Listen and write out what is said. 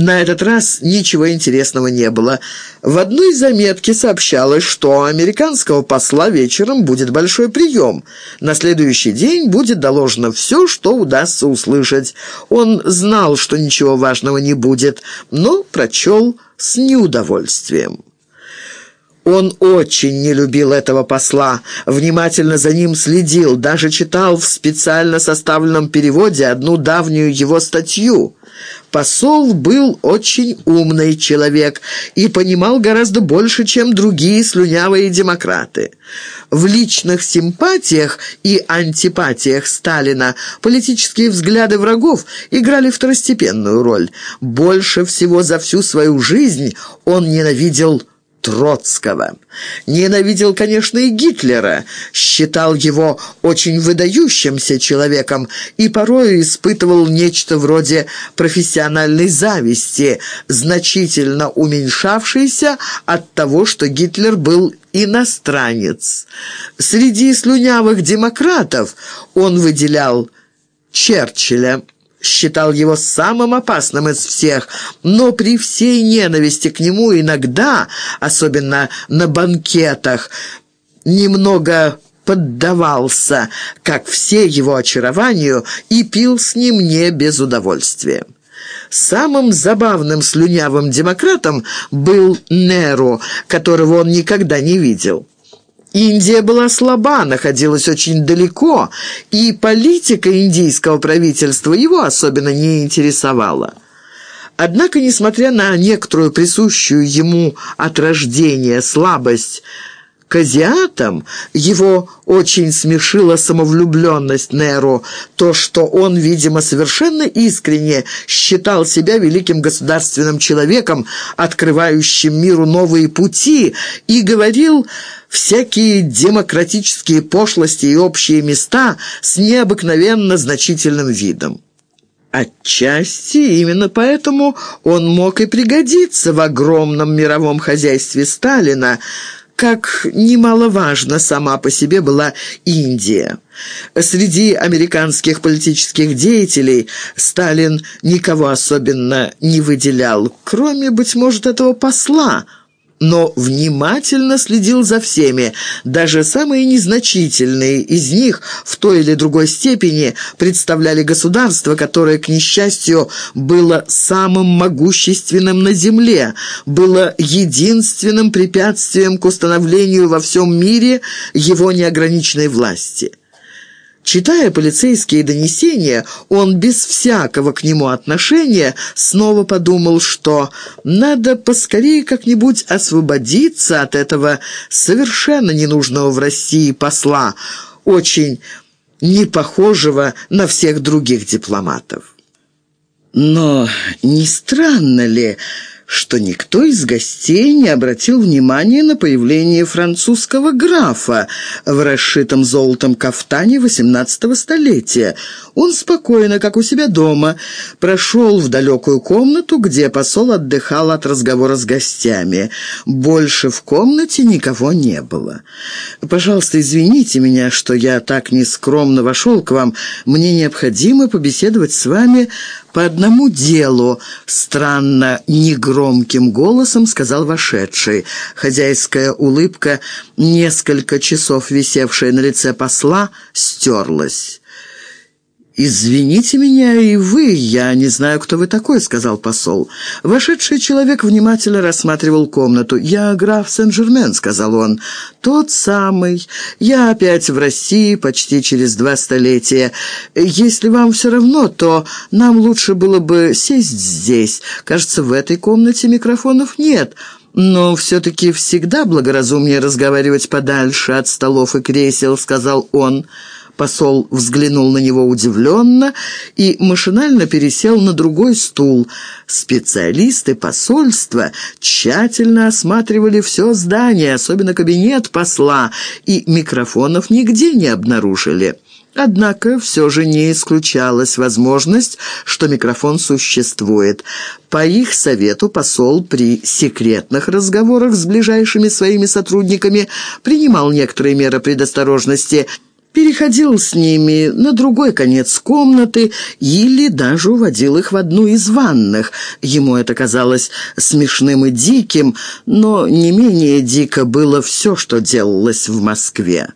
На этот раз ничего интересного не было. В одной заметке сообщалось, что у американского посла вечером будет большой прием. На следующий день будет доложено все, что удастся услышать. Он знал, что ничего важного не будет, но прочел с неудовольствием. Он очень не любил этого посла, внимательно за ним следил, даже читал в специально составленном переводе одну давнюю его статью. Посол был очень умный человек и понимал гораздо больше, чем другие слюнявые демократы. В личных симпатиях и антипатиях Сталина политические взгляды врагов играли второстепенную роль. Больше всего за всю свою жизнь он ненавидел Троцкого. Ненавидел, конечно, и Гитлера, считал его очень выдающимся человеком и порою испытывал нечто вроде профессиональной зависти, значительно уменьшавшейся от того, что Гитлер был иностранец. Среди слюнявых демократов он выделял Черчилля, считал его самым опасным из всех, но при всей ненависти к нему иногда, особенно на банкетах, немного поддавался, как все его очарованию, и пил с ним не без удовольствия. Самым забавным слюнявым демократом был Неро, которого он никогда не видел. Индия была слаба, находилась очень далеко, и политика индийского правительства его особенно не интересовала. Однако, несмотря на некоторую присущую ему от рождения слабость к азиатам его очень смешила самовлюбленность Неру, то, что он, видимо, совершенно искренне считал себя великим государственным человеком, открывающим миру новые пути, и говорил всякие демократические пошлости и общие места с необыкновенно значительным видом. Отчасти именно поэтому он мог и пригодиться в огромном мировом хозяйстве Сталина, как немаловажна сама по себе была Индия. Среди американских политических деятелей Сталин никого особенно не выделял, кроме, быть может, этого посла – но внимательно следил за всеми. Даже самые незначительные из них в той или другой степени представляли государство, которое, к несчастью, было самым могущественным на земле, было единственным препятствием к установлению во всем мире его неограниченной власти. Читая полицейские донесения, он без всякого к нему отношения снова подумал, что надо поскорее как-нибудь освободиться от этого совершенно ненужного в России посла, очень не похожего на всех других дипломатов. Но не странно ли что никто из гостей не обратил внимания на появление французского графа в расшитом золотом кафтане XVIII столетия. Он спокойно, как у себя дома, прошел в далекую комнату, где посол отдыхал от разговора с гостями. Больше в комнате никого не было. «Пожалуйста, извините меня, что я так нескромно вошел к вам. Мне необходимо побеседовать с вами по одному делу», — странно негромким голосом сказал вошедший. Хозяйская улыбка, несколько часов висевшая на лице посла, стерлась. «Извините меня и вы, я не знаю, кто вы такой», — сказал посол. Вошедший человек внимательно рассматривал комнату. «Я граф Сен-Жермен», — сказал он. «Тот самый. Я опять в России почти через два столетия. Если вам все равно, то нам лучше было бы сесть здесь. Кажется, в этой комнате микрофонов нет». «Но все-таки всегда благоразумнее разговаривать подальше от столов и кресел», — сказал он. Посол взглянул на него удивленно и машинально пересел на другой стул. Специалисты посольства тщательно осматривали все здание, особенно кабинет посла, и микрофонов нигде не обнаружили. Однако все же не исключалась возможность, что микрофон существует. По их совету посол при секретных разговорах с ближайшими своими сотрудниками принимал некоторые меры предосторожности – переходил с ними на другой конец комнаты или даже уводил их в одну из ванных. Ему это казалось смешным и диким, но не менее дико было все, что делалось в Москве.